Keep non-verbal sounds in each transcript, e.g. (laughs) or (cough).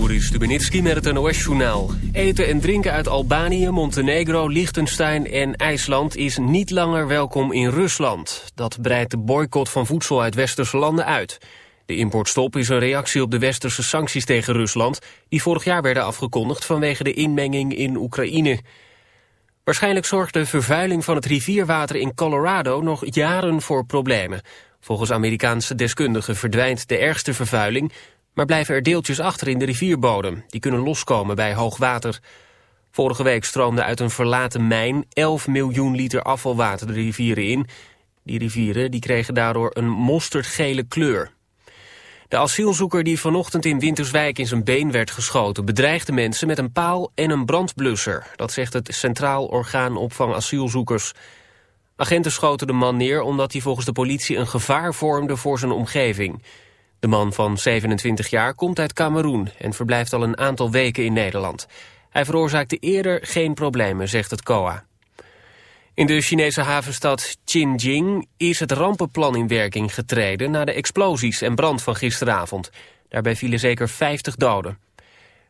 Joris Stubenitski met het NOS-journaal. Eten en drinken uit Albanië, Montenegro, Liechtenstein en IJsland... is niet langer welkom in Rusland. Dat breidt de boycott van voedsel uit westerse landen uit. De importstop is een reactie op de westerse sancties tegen Rusland... die vorig jaar werden afgekondigd vanwege de inmenging in Oekraïne. Waarschijnlijk zorgt de vervuiling van het rivierwater in Colorado... nog jaren voor problemen. Volgens Amerikaanse deskundigen verdwijnt de ergste vervuiling maar blijven er deeltjes achter in de rivierbodem. Die kunnen loskomen bij hoogwater. Vorige week stroomde uit een verlaten mijn 11 miljoen liter afvalwater de rivieren in. Die rivieren die kregen daardoor een mosterdgele kleur. De asielzoeker die vanochtend in Winterswijk in zijn been werd geschoten... bedreigde mensen met een paal en een brandblusser. Dat zegt het Centraal Orgaan Opvang Asielzoekers. Agenten schoten de man neer omdat hij volgens de politie een gevaar vormde voor zijn omgeving. De man van 27 jaar komt uit Cameroen en verblijft al een aantal weken in Nederland. Hij veroorzaakte eerder geen problemen, zegt het COA. In de Chinese havenstad Xinjiang is het rampenplan in werking getreden... na de explosies en brand van gisteravond. Daarbij vielen zeker 50 doden.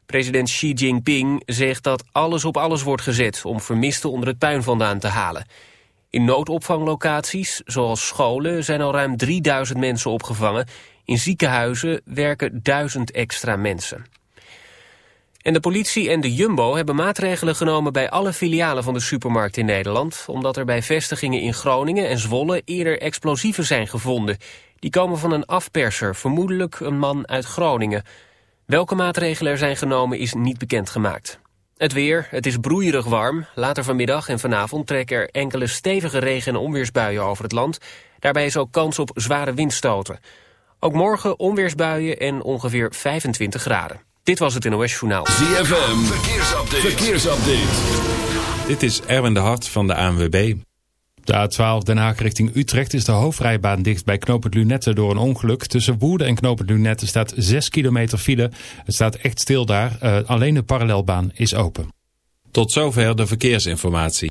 President Xi Jinping zegt dat alles op alles wordt gezet... om vermisten onder het puin vandaan te halen. In noodopvanglocaties, zoals scholen, zijn al ruim 3000 mensen opgevangen... In ziekenhuizen werken duizend extra mensen. En de politie en de Jumbo hebben maatregelen genomen bij alle filialen van de supermarkt in Nederland, omdat er bij vestigingen in Groningen en Zwolle eerder explosieven zijn gevonden. Die komen van een afperser, vermoedelijk een man uit Groningen. Welke maatregelen er zijn genomen is niet bekendgemaakt. Het weer, het is broeierig warm. Later vanmiddag en vanavond trekken er enkele stevige regen- en onweersbuien over het land. Daarbij is ook kans op zware windstoten. Ook morgen onweersbuien en ongeveer 25 graden. Dit was het NOS Journaal. ZFM, verkeersupdate. verkeersupdate. Dit is Erwin de Hart van de ANWB. De A12 Den Haag richting Utrecht is de hoofdrijbaan dicht bij knooppunt Lunette door een ongeluk. Tussen Woerden en knooppunt Lunette staat 6 kilometer file. Het staat echt stil daar. Uh, alleen de parallelbaan is open. Tot zover de verkeersinformatie.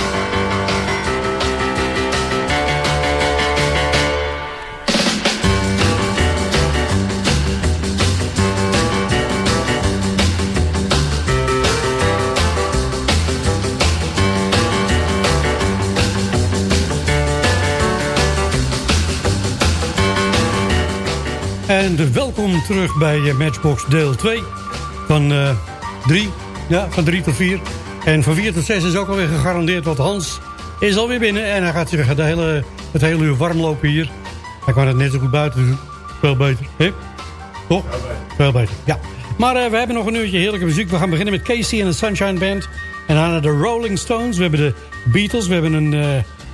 En welkom terug bij eh, Matchbox deel 2 van 3. Uh, ja, van 3 tot 4. En van 4 tot 6 is ook alweer gegarandeerd, want Hans is alweer binnen. En hij gaat zich de hele, het hele uur warm lopen hier. Hij kan het net zo goed buiten doen. Veel beter. He? Toch? Veel beter. Veel beter, ja. Maar uh, we hebben nog een uurtje heerlijke muziek. We gaan beginnen met Casey en de Sunshine Band. En daarna de Rolling Stones. We hebben de Beatles. We hebben een, uh,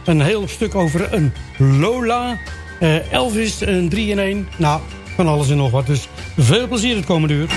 een heel stuk over een Lola. Uh, Elvis, een 3 in 1. Nou, van alles en nog wat. Dus veel plezier het komende uur.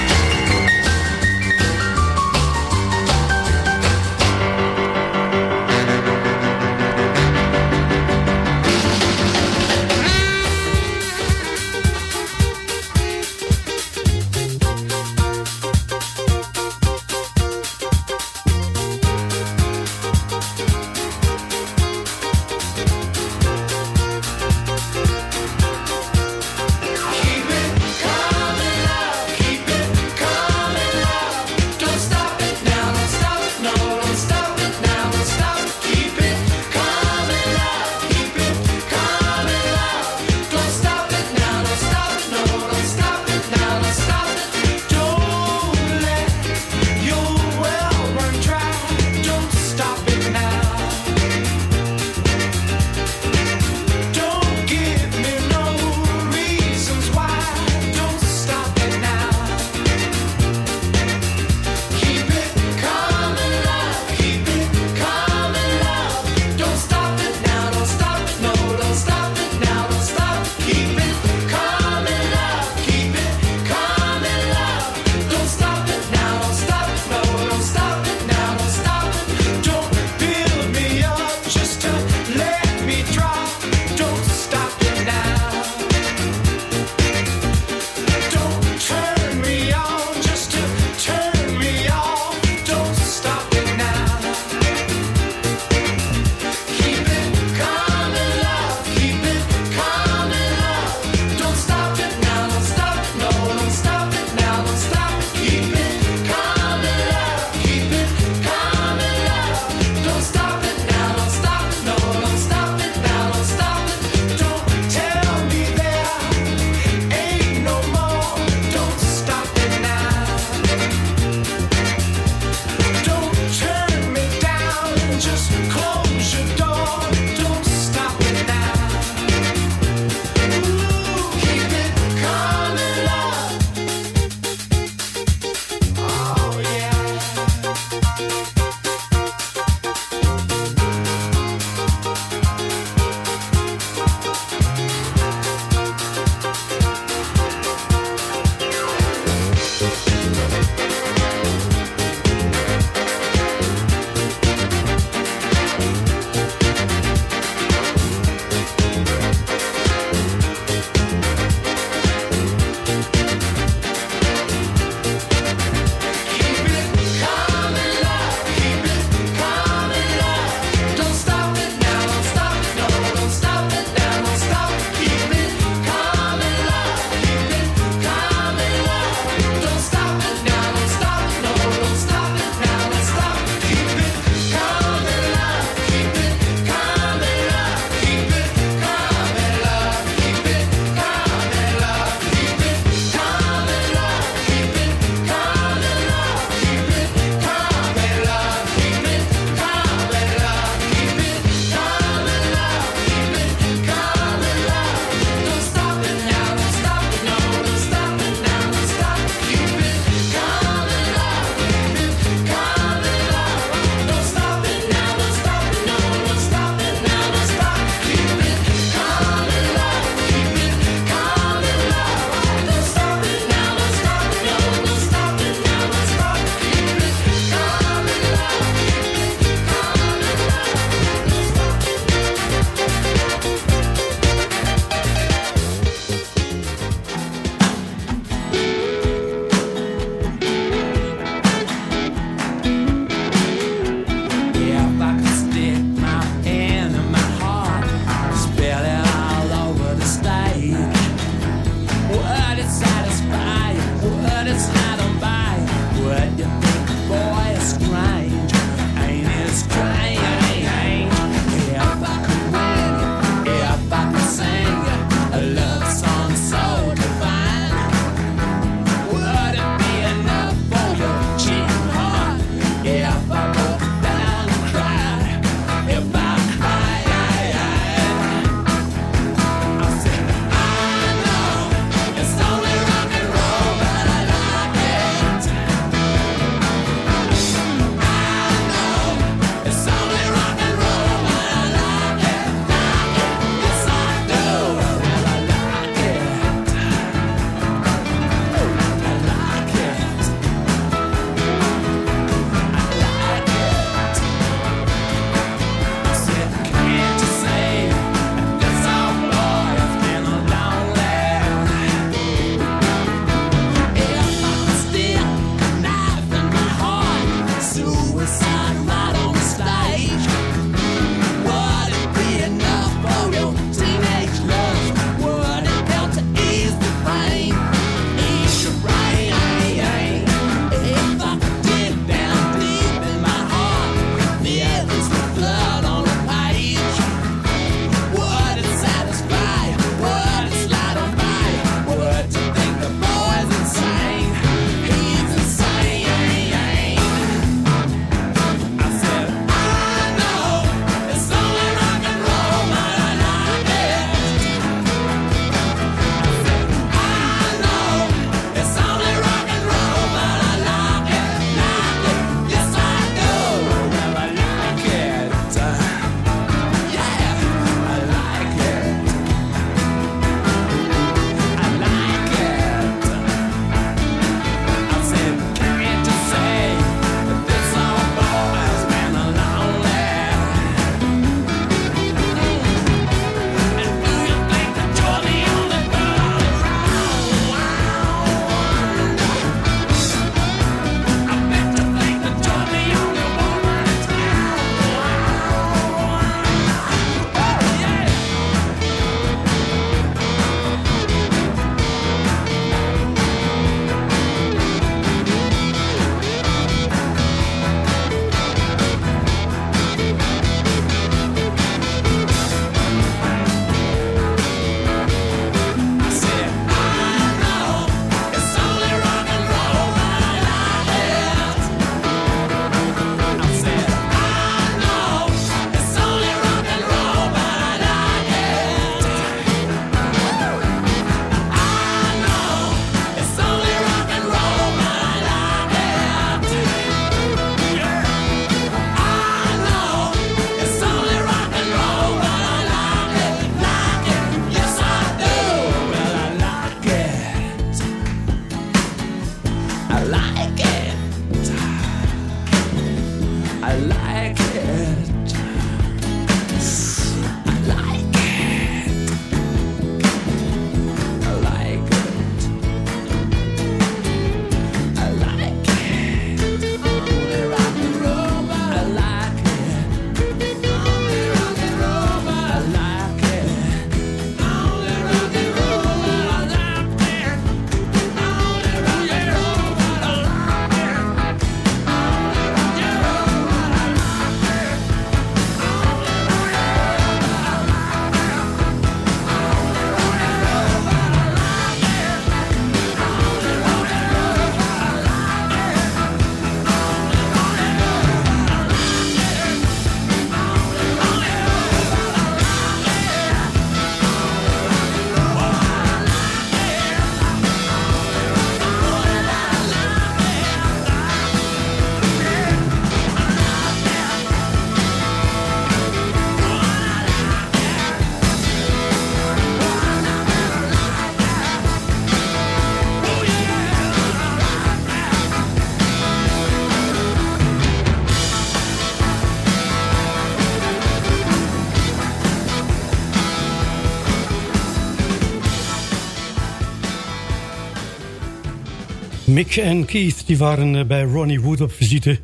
Mick en Keith die waren eh, bij Ronnie Wood op visite.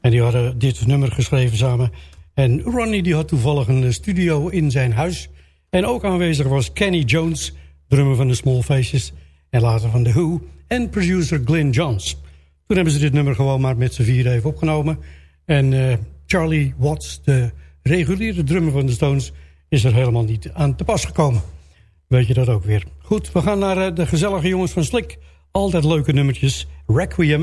En die hadden dit nummer geschreven samen. En Ronnie die had toevallig een eh, studio in zijn huis. En ook aanwezig was Kenny Jones, drummer van de Small Faces. En later van The Who. En producer Glenn Johns. Toen hebben ze dit nummer gewoon maar met z'n vier even opgenomen. En uh, Charlie Watts, de reguliere drummer van de Stones... is er helemaal niet aan te pas gekomen. Weet je dat ook weer. Goed, we gaan naar de gezellige jongens van Slik... Altijd leuke nummertjes. Requiem.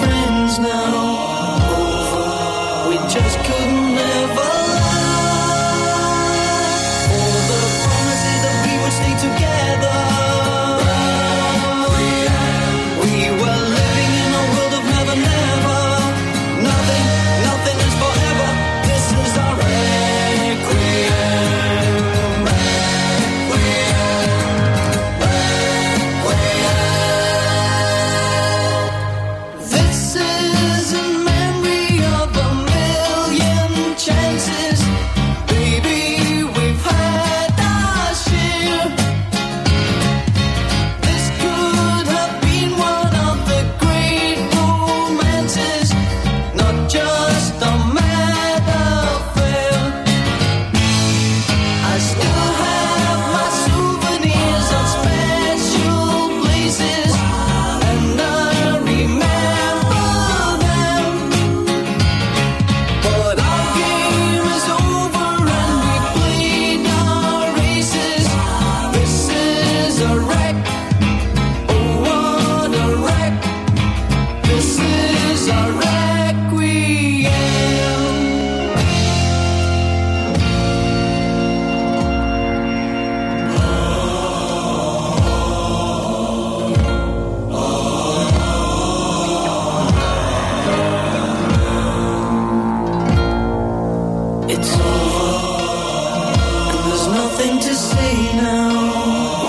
nothing to say now.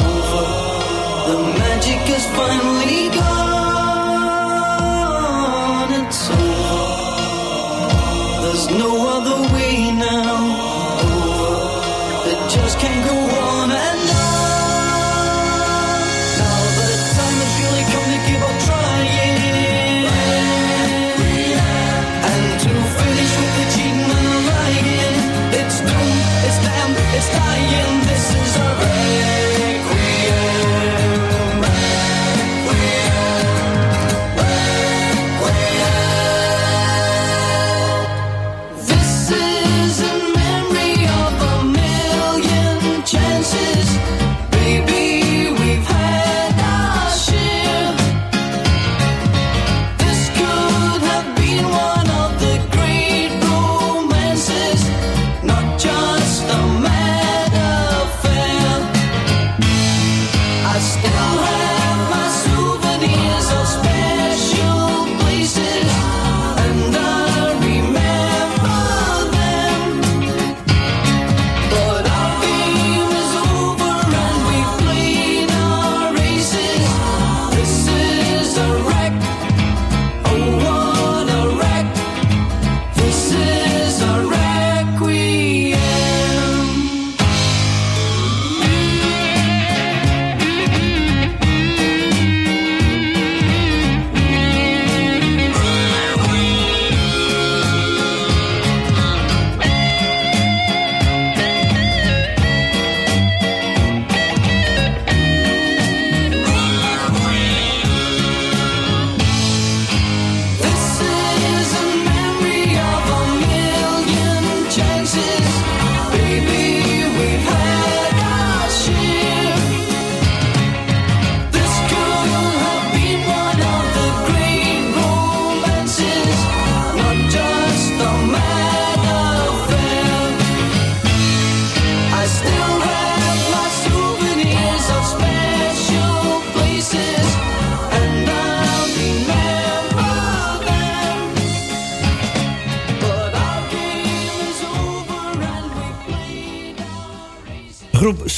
Over. The magic is finally gone.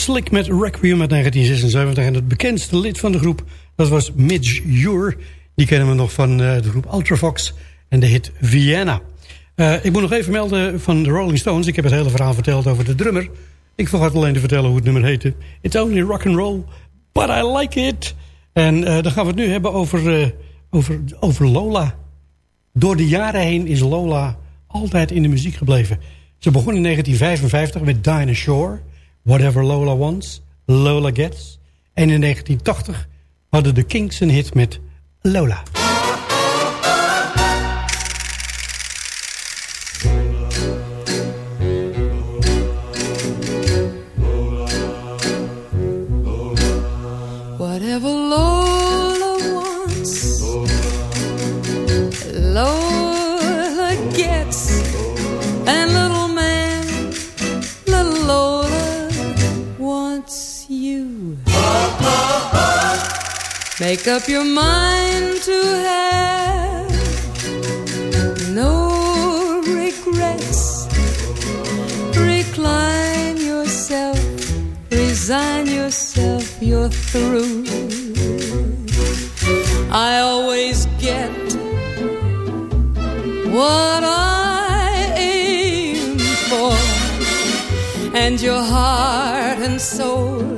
Slick met Requiem uit 1976. En het bekendste lid van de groep, dat was Midge Ure. Die kennen we nog van uh, de groep Ultravox en de hit Vienna. Uh, ik moet nog even melden van de Rolling Stones. Ik heb het hele verhaal verteld over de drummer. Ik vergat alleen te vertellen hoe het nummer heette. It's only rock and roll, but I like it. En uh, dan gaan we het nu hebben over, over, over Lola. Door de jaren heen is Lola altijd in de muziek gebleven. Ze begon in 1955 met Dinah Shore... Whatever Lola Wants, Lola Gets. En in 1980 hadden de Kings een hit met Lola. Make up your mind to have no regrets. Recline yourself, resign yourself, you're through. I always get what I aim for, and your heart and soul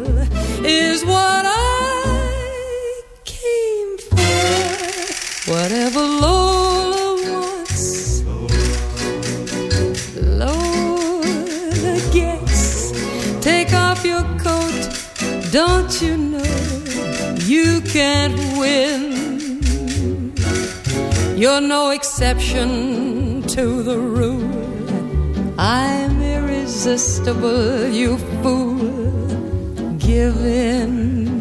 You're no exception to the rule. I'm irresistible, you fool. Give in.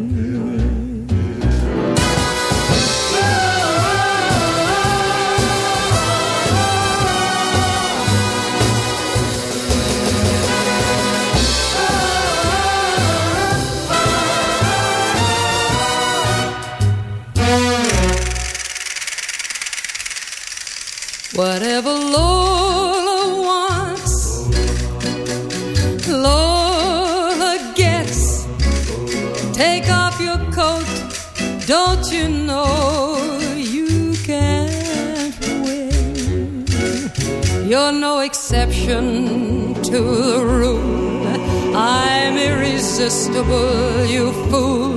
To the room. I'm irresistible, you fool.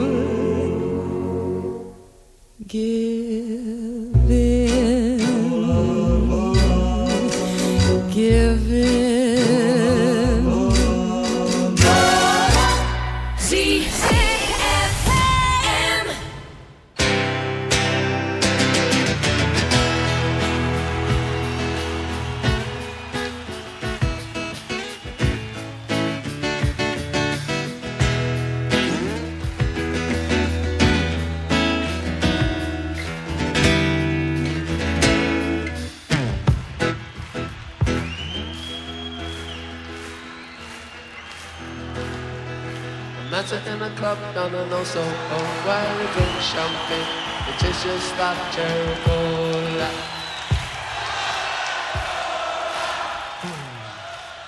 So cold while we drink champagne. It is just that terrible.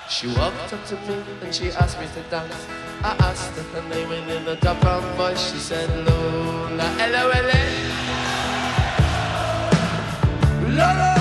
She walked up to me and she asked me to dance. I asked her her name and in a dark brown voice she said Lola. L-O-L-A. Lola.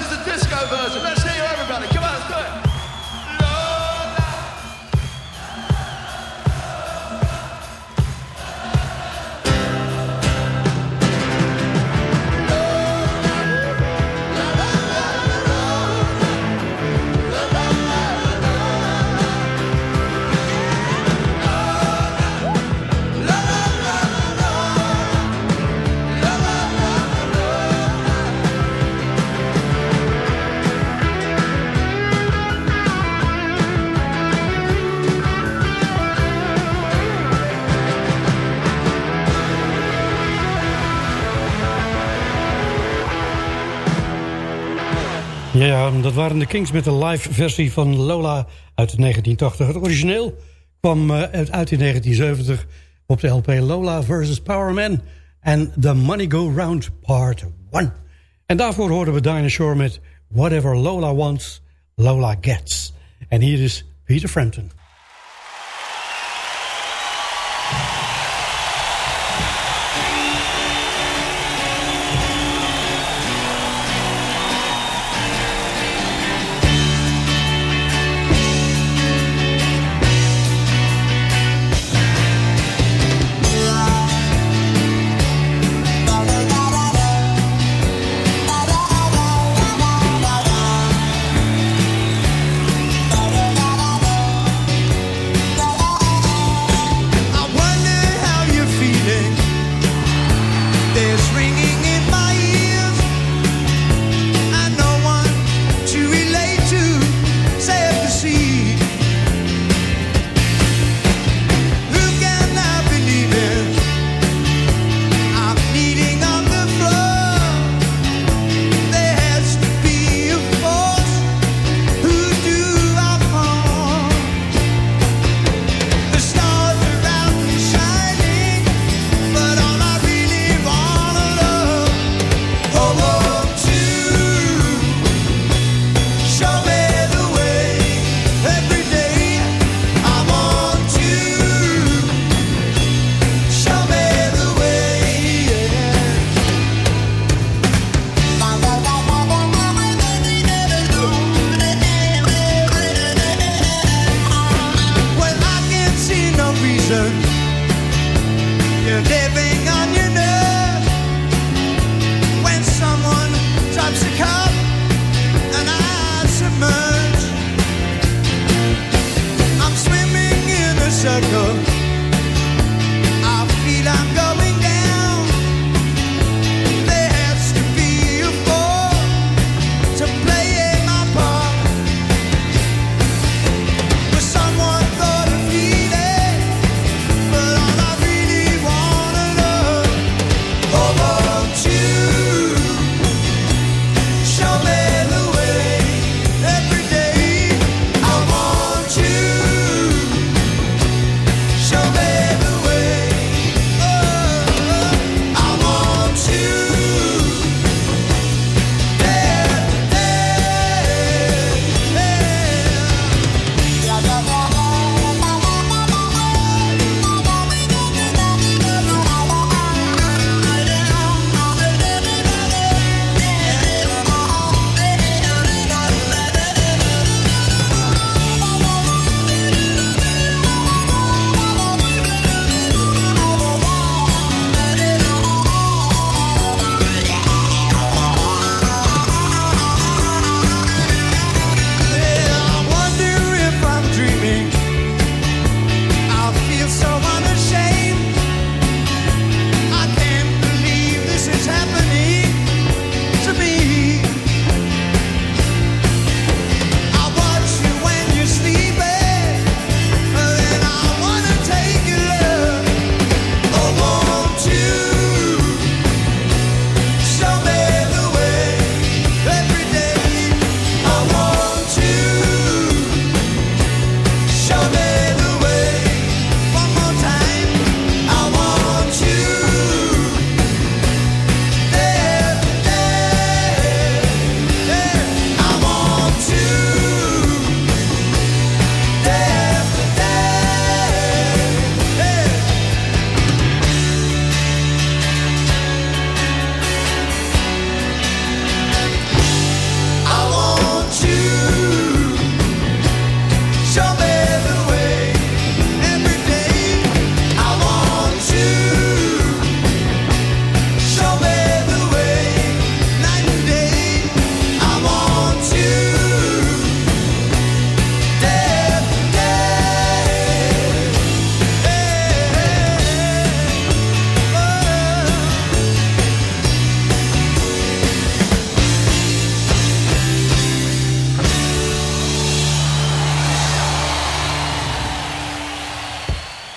Is the disco version. Let's hear you, everybody. Come on, let's do it. Dat waren de Kings met de live versie van Lola uit 1980. Het origineel kwam eh, uit in 1970 op de LP Lola vs. Power Man en The Money Go Round Part 1. En daarvoor hoorden we Dinah Shore met Whatever Lola Wants, Lola Gets. En hier is Peter Frampton.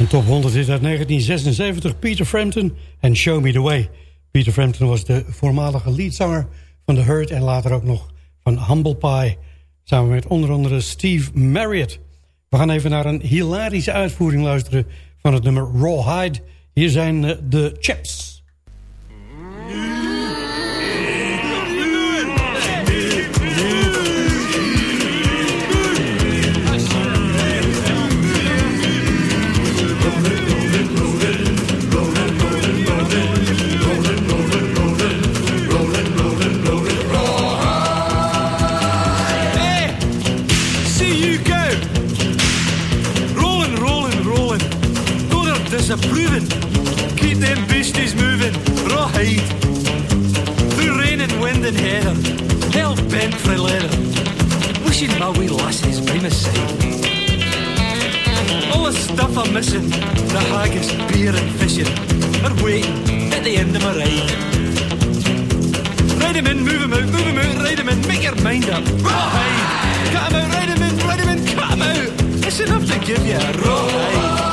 Top 100 is uit 1976 Peter Frampton en Show Me The Way. Peter Frampton was de voormalige leadzanger van The Hurt... en later ook nog van Humble Pie. Samen met onder andere Steve Marriott. We gaan even naar een hilarische uitvoering luisteren... van het nummer Rawhide. Hier zijn eh, de Chaps. Disapproving. Keep them beasties moving, rawhide. Through rain and wind and heather, hell bent for leather. Wishing my wee lassies by my side. All the stuff I'm missing, the haggis, beer and fishing, are waiting at the end of my ride. Ride 'em in, move 'em out, move 'em out, ride 'em in, make your mind up. Rawhide! Cut 'em out, ride 'em in, ride 'em in, cut 'em out. It's enough to give you a rawhide.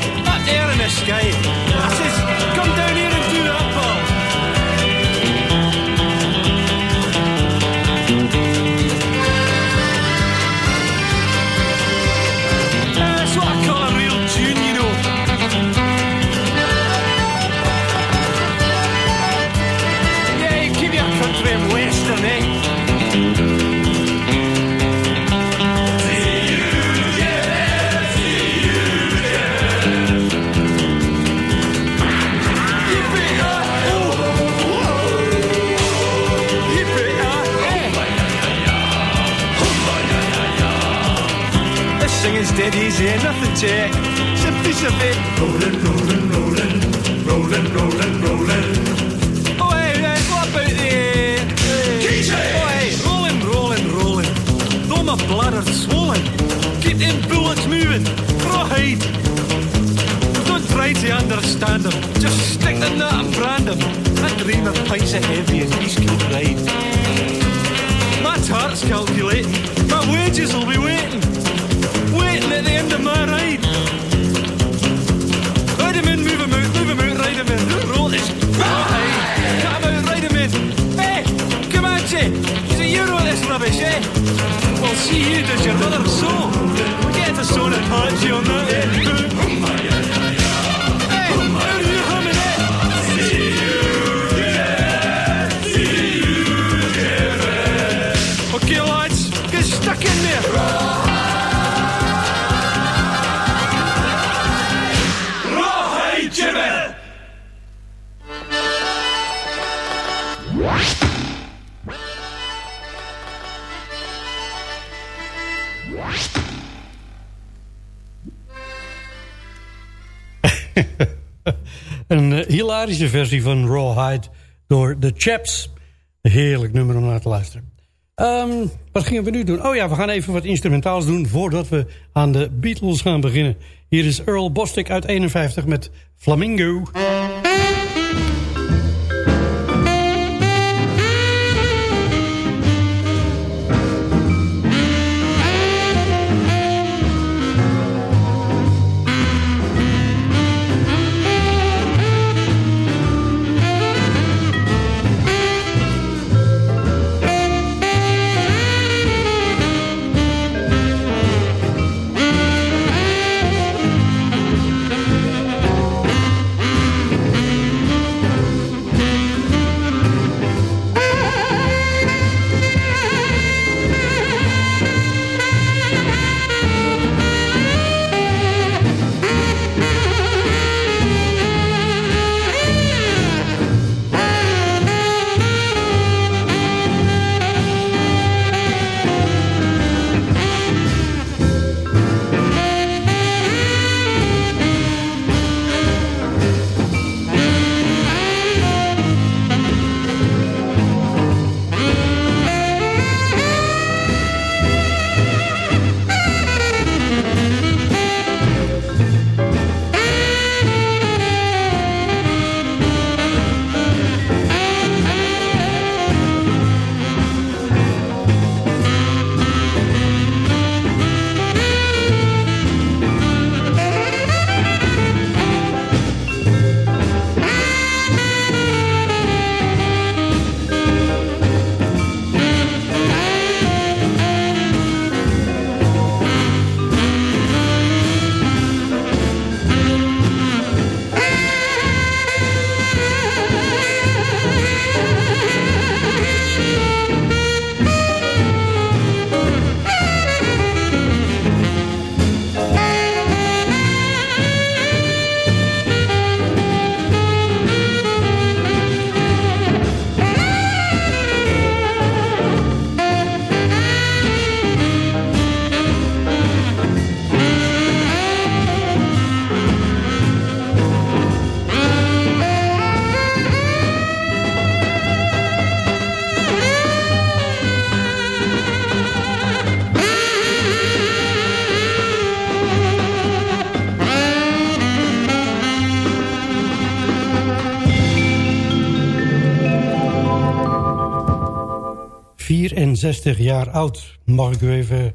singing's dead easy, eh? nothing to it. It's a piece of it. Hilarische versie van Rawhide door The Chaps. Heerlijk nummer om naar te luisteren. Ehm, wat gingen we nu doen? Oh ja, we gaan even wat instrumentaals doen... voordat we aan de Beatles gaan beginnen. Hier is Earl Bostic uit 51 met Flamingo. 64 jaar oud. Mag ik u even,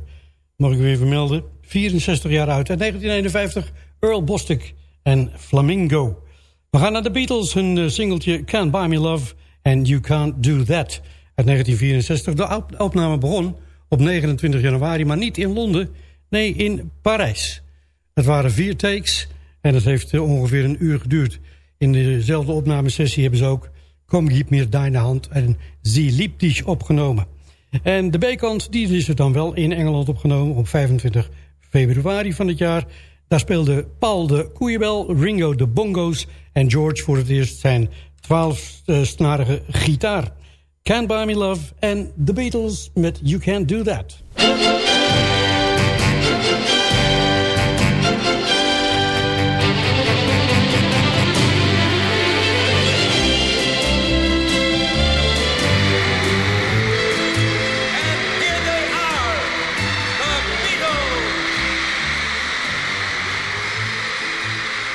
mag ik even melden. 64 jaar oud. En 1951 Earl Bostic en Flamingo. We gaan naar de Beatles. Hun eh, singeltje Can't Buy Me Love and You Can't Do That. Uit 1964. De opname begon op 29 januari, maar niet in Londen. Nee, in Parijs. Het waren vier takes en het heeft eh, ongeveer een uur geduurd. In dezelfde opnamesessie hebben ze ook Kom Gib Mir Deine Hand en Sie Liebt Dich opgenomen. En de B-kant die is er dan wel in Engeland opgenomen op 25 februari van het jaar. Daar speelde Paul de koeienbel, Ringo de bongo's en George voor het eerst zijn 12-snarige gitaar. Can't Buy Me Love en The Beatles met You Can't Do That.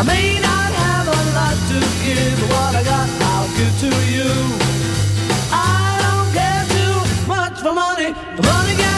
I may not have a lot to give, but what I got, I'll give to you. I don't care too much for money. Money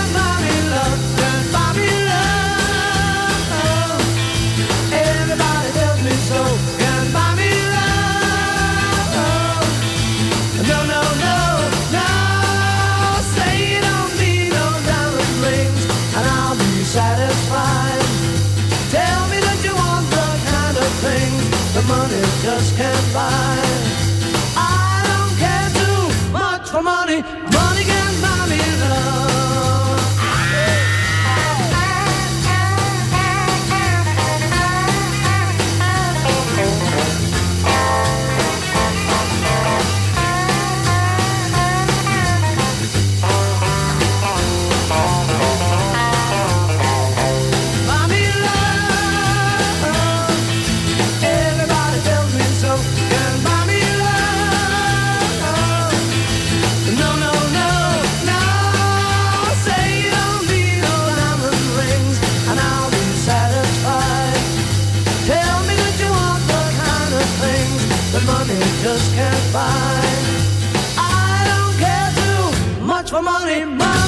money just can't buy. money, money.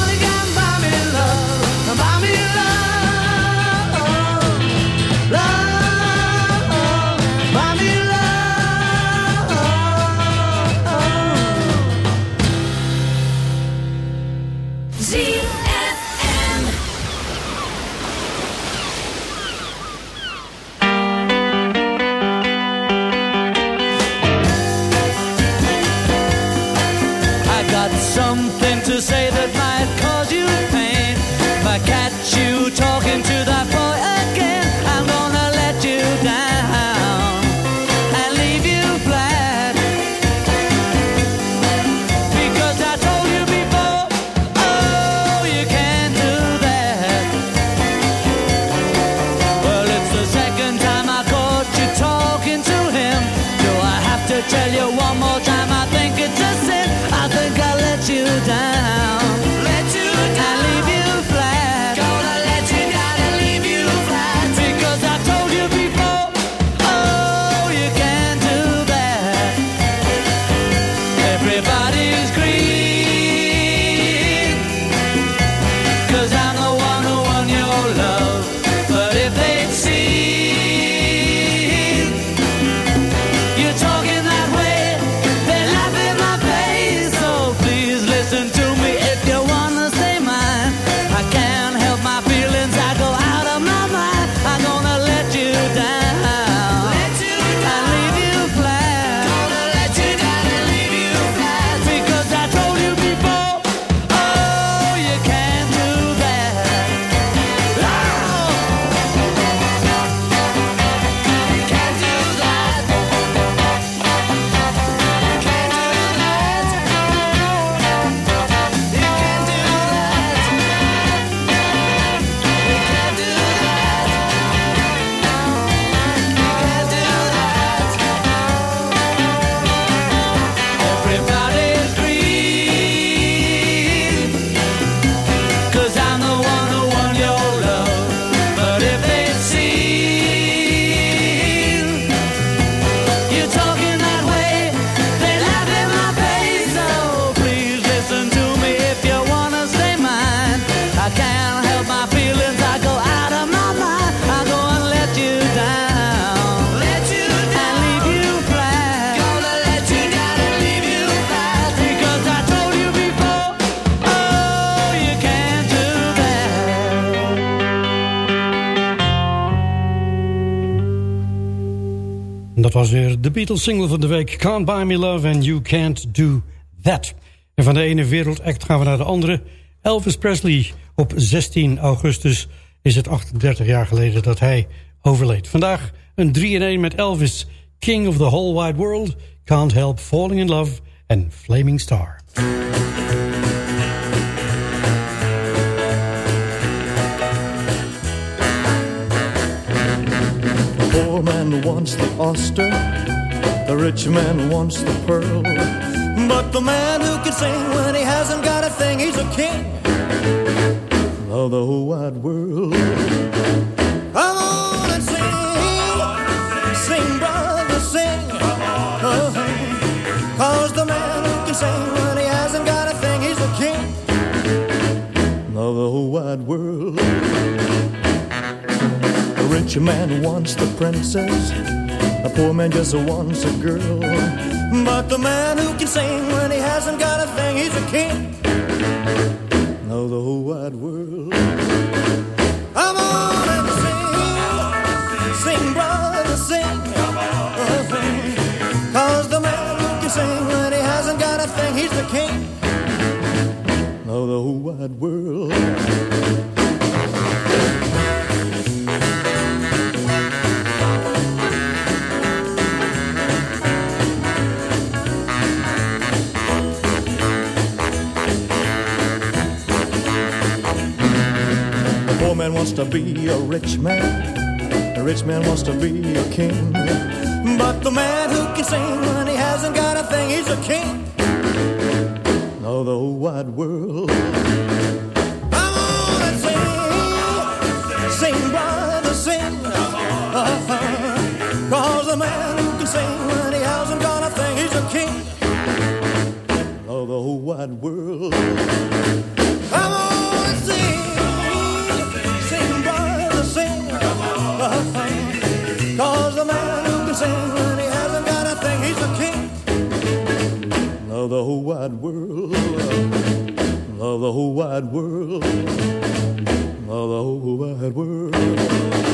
Beatles single van de week. Can't Buy Me Love and You Can't Do That. En van de ene wereldact gaan we naar de andere. Elvis Presley. Op 16 augustus is het 38 jaar geleden dat hij overleed. Vandaag een 3-in-1 met Elvis. King of the Whole Wide World. Can't Help Falling in Love. En Flaming Star. The rich man wants the pearl. But the man who can sing when he hasn't got a thing, he's a king of the whole wide world. Come on and sing, sing, brother, sing. Uh-huh. Cause the man who can sing when he hasn't got a thing, he's a king of the whole wide world. The rich man wants the princess, the poor man just wants a girl. But the man who can sing when he hasn't got a thing, he's a king of the whole wide world. Come on and sing, sing, brother, sing. Cause the man who can sing when he hasn't got a thing, he's the king of the whole wide world. Wants to be a rich man. A rich man wants to be a king. But the man who can sing when he hasn't got a thing, he's a king. of the wide world. Sing, sing, brother, sing. (laughs) Cause the man who can sing when he hasn't got a thing, he's a king the wide world. Wide world. Of the whole wide world. Of the whole wide world.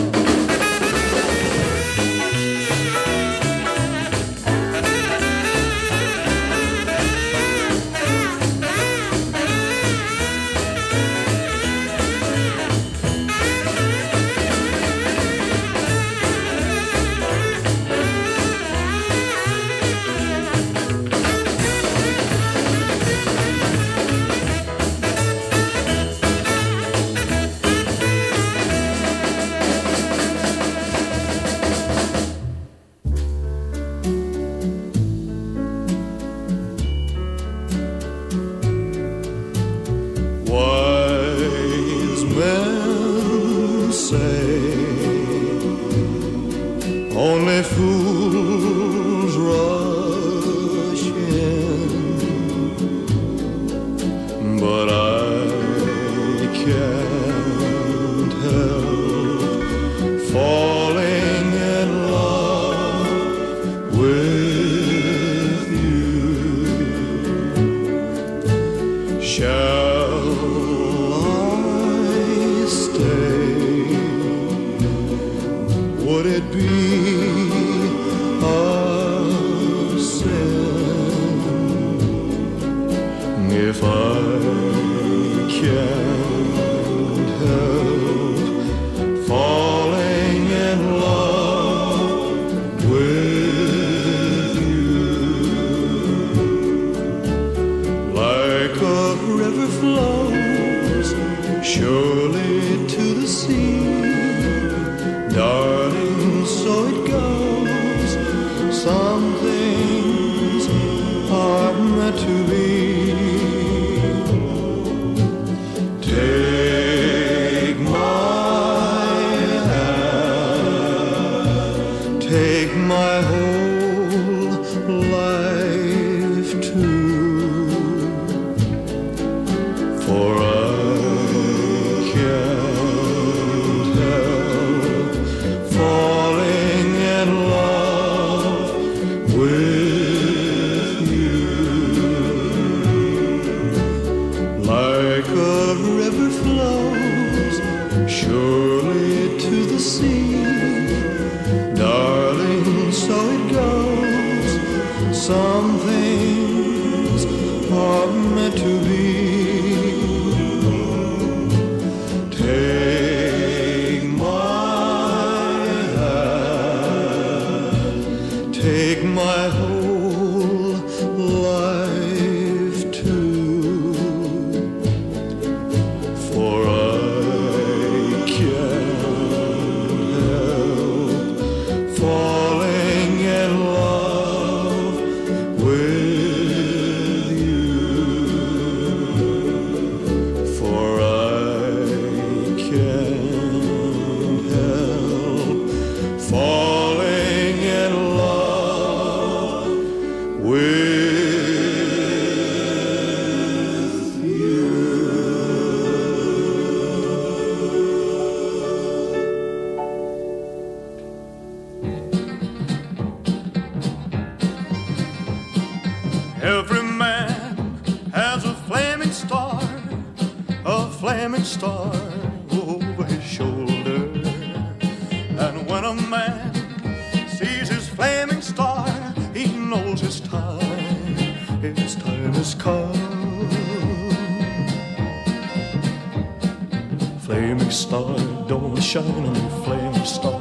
Flaming star.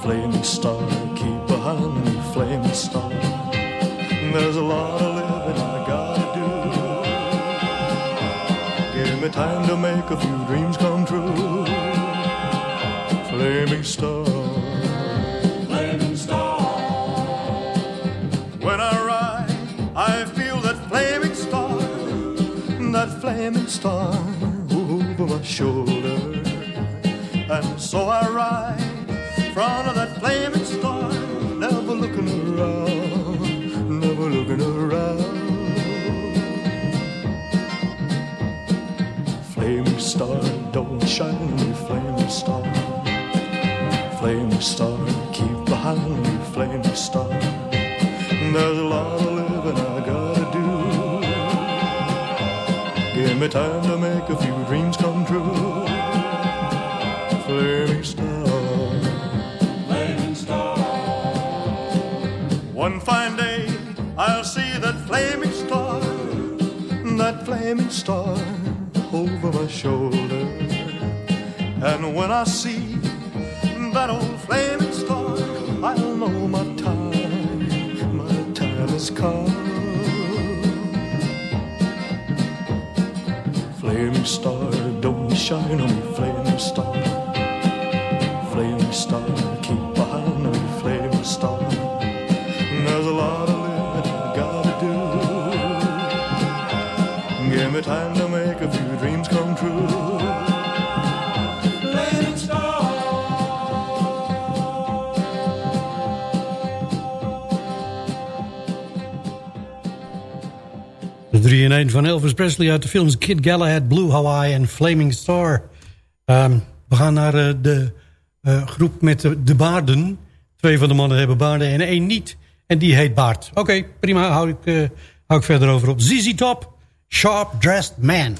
Flaming star, keep behind me, flaming star. There's a lot of living I gotta do. Give me time to make a few dreams come true. Flaming star. Flaming star. When I ride, I feel that flaming star. That flaming star over my shoulder. So I ride in front of that flaming star, never looking around, never looking around. Flaming star, don't shine me, flaming star. Flaming star, keep behind me, flaming star. There's a lot of living I gotta do. Give me time to make a few dreams come true. Flaming star over my shoulder. And when I see that old flaming star, I'll know my time, my time has come. Flaming star, don't shine on me, flaming star. Flaming star, keep time to make a few dreams come true. Flaming star. De 3 in 1 van Elvis Presley uit de films Kid Galahad, Blue Hawaii en Flaming Star. Ehm, we gaan naar eh, de eh, groep met de, de baarden. Twee van de mannen hebben baarden en één niet. En die heet Baard. Oké, prima. Hou ik, eh, hou ik verder over op. ZZ Top, Sharp Dressed Man.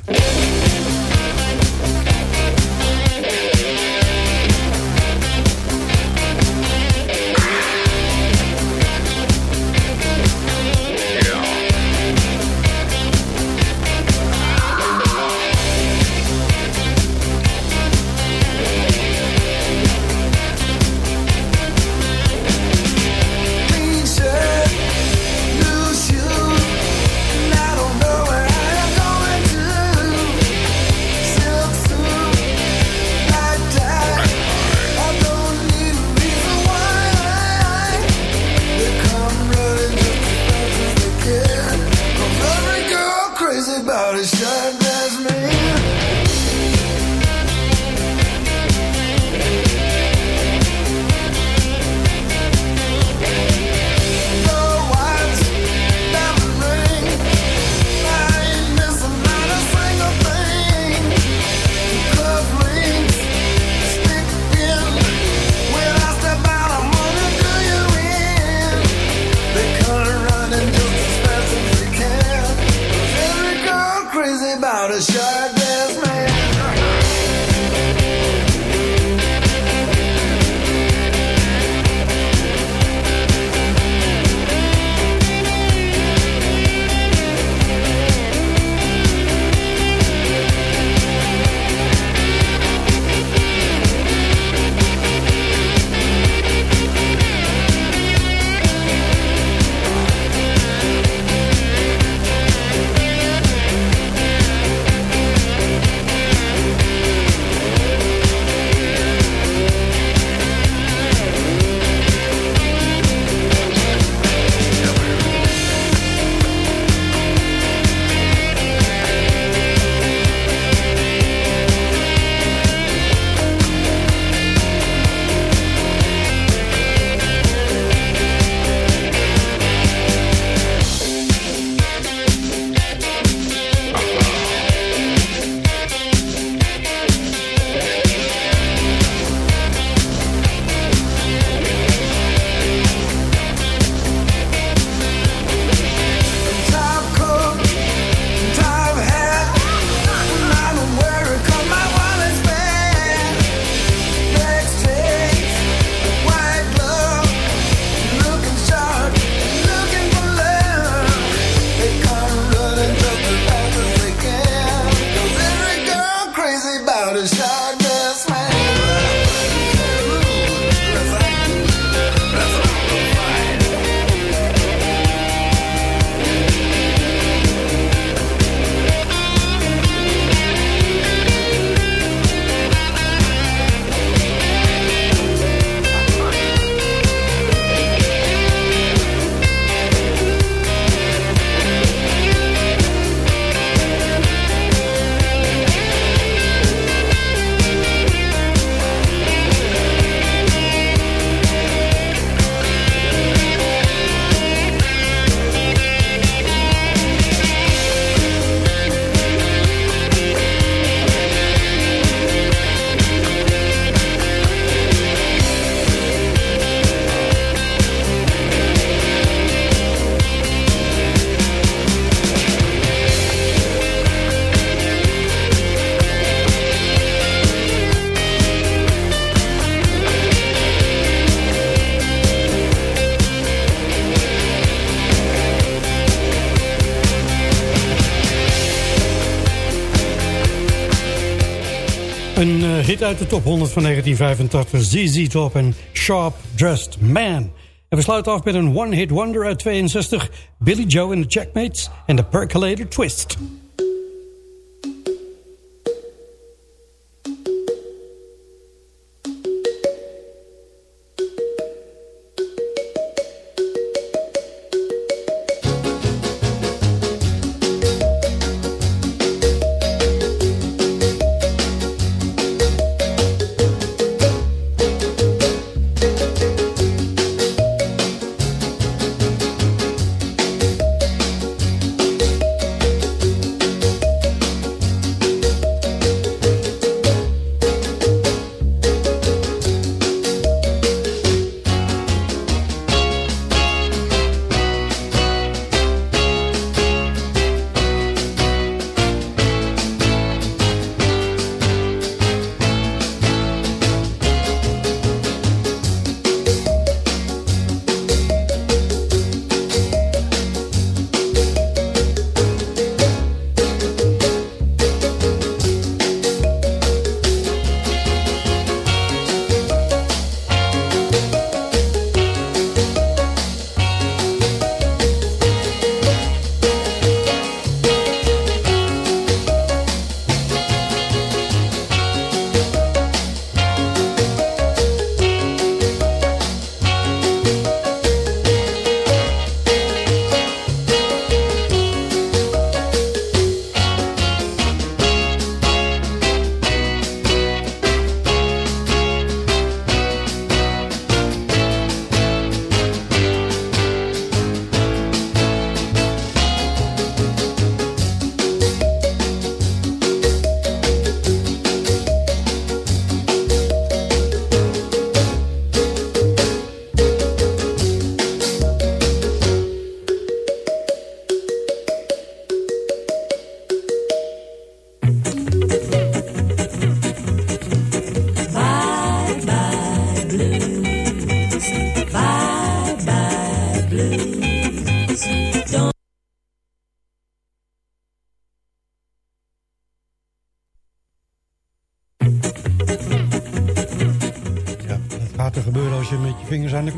Hit uit de top 100 van 1985. ZZ Top en Sharp Dressed Man. En we sluiten af met een one-hit wonder uit 62. Billy Joe and the Checkmates en de Percolator Twist.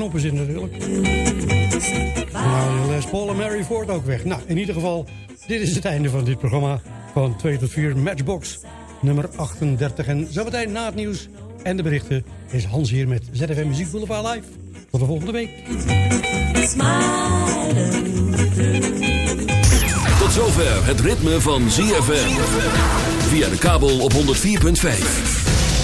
Knoppen natuurlijk. Nou, Les Paul en Mary Ford ook weg. Nou, in ieder geval, dit is het einde van dit programma. Van 2 tot 4 Matchbox nummer 38. En zometeen na het nieuws en de berichten is Hans hier met ZFM Muziek Boulevard Live. Tot de volgende week. Tot zover het ritme van ZFM. Via de kabel op 104.5.